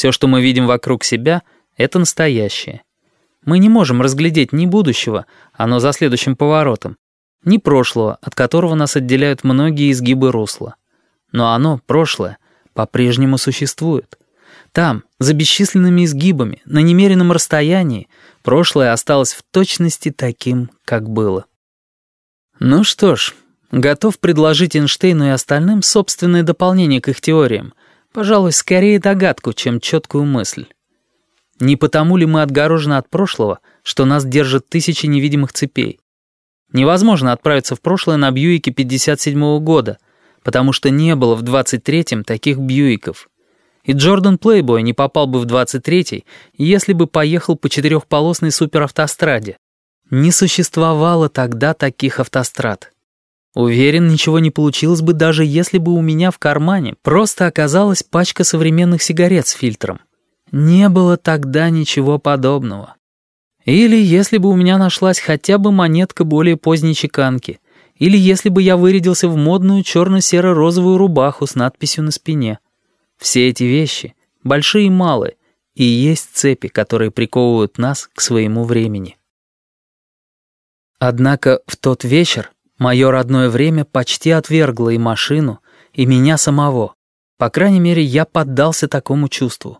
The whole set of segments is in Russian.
Все, что мы видим вокруг себя, — это настоящее. Мы не можем разглядеть ни будущего, оно за следующим поворотом, ни прошлого, от которого нас отделяют многие изгибы русла. Но оно, прошлое, по-прежнему существует. Там, за бесчисленными изгибами, на немеренном расстоянии, прошлое осталось в точности таким, как было. Ну что ж, готов предложить Эйнштейну и остальным собственное дополнение к их теориям, пожалуй, скорее догадку, чем четкую мысль. Не потому ли мы отгорожены от прошлого, что нас держат тысячи невидимых цепей? Невозможно отправиться в прошлое на Бьюике 57-го года, потому что не было в 23-м таких Бьюиков. И Джордан Плейбой не попал бы в 23-й, если бы поехал по четырехполосной суперавтостраде. Не существовало тогда таких автострад. Уверен, ничего не получилось бы, даже если бы у меня в кармане просто оказалась пачка современных сигарет с фильтром. Не было тогда ничего подобного. Или если бы у меня нашлась хотя бы монетка более поздней чеканки, или если бы я вырядился в модную черно-серо-розовую рубаху с надписью на спине. Все эти вещи, большие и малые, и есть цепи, которые приковывают нас к своему времени. Однако в тот вечер мое родное время почти отвергло и машину, и меня самого. По крайней мере, я поддался такому чувству.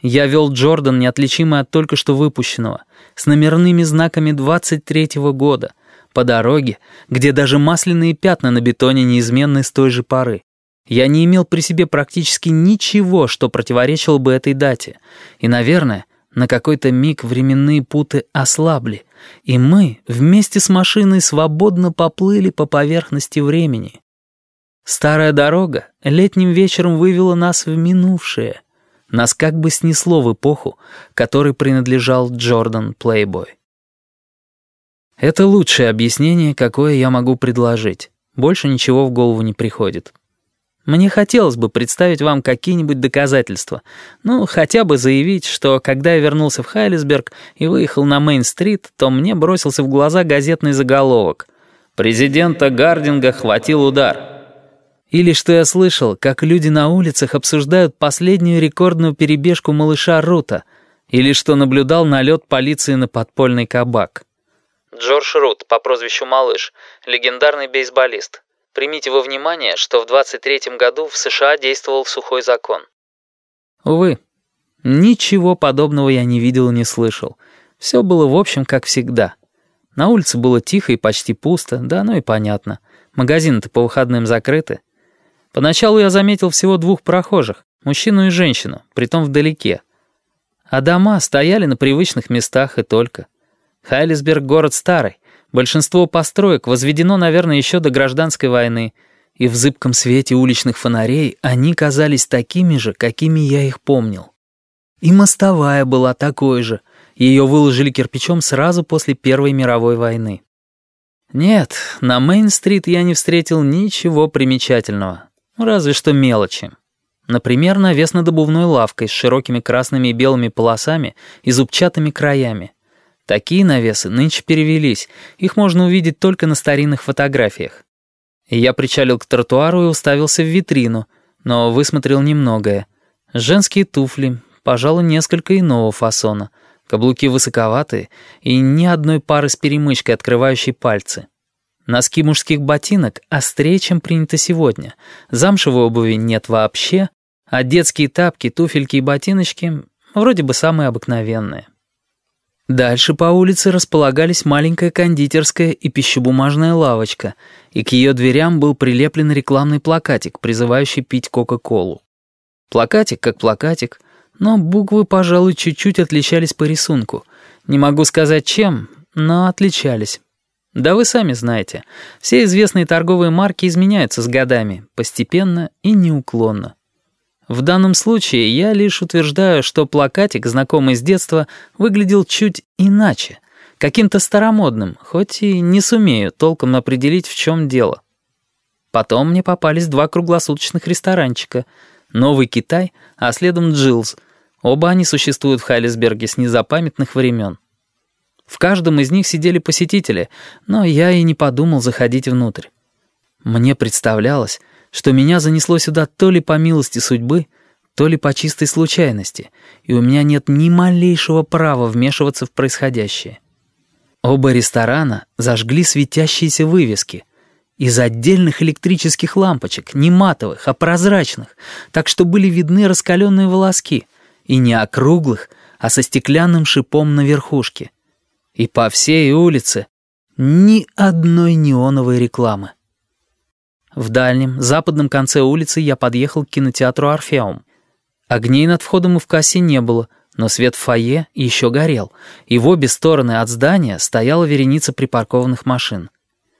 Я вел Джордан, неотличимый от только что выпущенного, с номерными знаками 23-го года, по дороге, где даже масляные пятна на бетоне неизменны с той же поры. Я не имел при себе практически ничего, что противоречило бы этой дате. И, наверное, на какой-то миг временные путы ослабли, и мы вместе с машиной свободно поплыли по поверхности времени. Старая дорога летним вечером вывела нас в минувшее — нас как бы снесло в эпоху, которой принадлежал Джордан Плейбой. Это лучшее объяснение, какое я могу предложить. Больше ничего в голову не приходит. Мне хотелось бы представить вам какие-нибудь доказательства. Ну, хотя бы заявить, что когда я вернулся в Хайлисберг и выехал на Мейн-стрит, то мне бросился в глаза газетный заголовок. «Президента Гардинга хватил удар». Или что я слышал, как люди на улицах обсуждают последнюю рекордную перебежку малыша Рута. Или что наблюдал налет полиции на подпольный кабак. Джордж Рут по прозвищу Малыш, легендарный бейсболист. Примите во внимание, что в 23-м году в США действовал сухой закон. Увы, ничего подобного я не видел и не слышал. Все было в общем как всегда. На улице было тихо и почти пусто, да оно и понятно. Магазины-то по выходным закрыты. Поначалу я заметил всего двух прохожих, мужчину и женщину, притом вдалеке. А дома стояли на привычных местах и только. Хайлисберг — город старый, большинство построек возведено, наверное, еще до гражданской войны, и в зыбком свете уличных фонарей они казались такими же, какими я их помнил. И мостовая была такой же, ее выложили кирпичом сразу после Первой мировой войны. Нет, на Мейн-стрит я не встретил ничего примечательного, Разве что мелочи. Например, навес над обувной лавкой с широкими красными и белыми полосами и зубчатыми краями. Такие навесы нынче перевелись, их можно увидеть только на старинных фотографиях. Я причалил к тротуару и уставился в витрину, но высмотрел немногое. Женские туфли, пожалуй, несколько иного фасона, каблуки высоковатые и ни одной пары с перемычкой, открывающей пальцы. Носки мужских ботинок острее, чем принято сегодня. Замшевой обуви нет вообще, а детские тапки, туфельки и ботиночки вроде бы самые обыкновенные. Дальше по улице располагались маленькая кондитерская и пищебумажная лавочка, и к ее дверям был прилеплен рекламный плакатик, призывающий пить Кока-Колу. Плакатик как плакатик, но буквы, пожалуй, чуть-чуть отличались по рисунку. Не могу сказать чем, но отличались. Да вы сами знаете, все известные торговые марки изменяются с годами, постепенно и неуклонно. В данном случае я лишь утверждаю, что плакатик, знакомый с детства, выглядел чуть иначе, каким-то старомодным, хоть и не сумею толком определить, в чем дело. Потом мне попались два круглосуточных ресторанчика. Новый Китай, а следом Джилls. Оба они существуют в Хайлисберге с незапамятных времен. В каждом из них сидели посетители, но я и не подумал заходить внутрь. Мне представлялось, что меня занесло сюда то ли по милости судьбы, то ли по чистой случайности, и у меня нет ни малейшего права вмешиваться в происходящее. Оба ресторана зажгли светящиеся вывески из отдельных электрических лампочек, не матовых, а прозрачных, так что были видны раскаленные волоски, и не округлых, а со стеклянным шипом на верхушке. И по всей улице ни одной неоновой рекламы. В дальнем, западном конце улицы я подъехал к кинотеатру «Орфеум». Огней над входом и в кассе не было, но свет в фойе еще горел, и в обе стороны от здания стояла вереница припаркованных машин —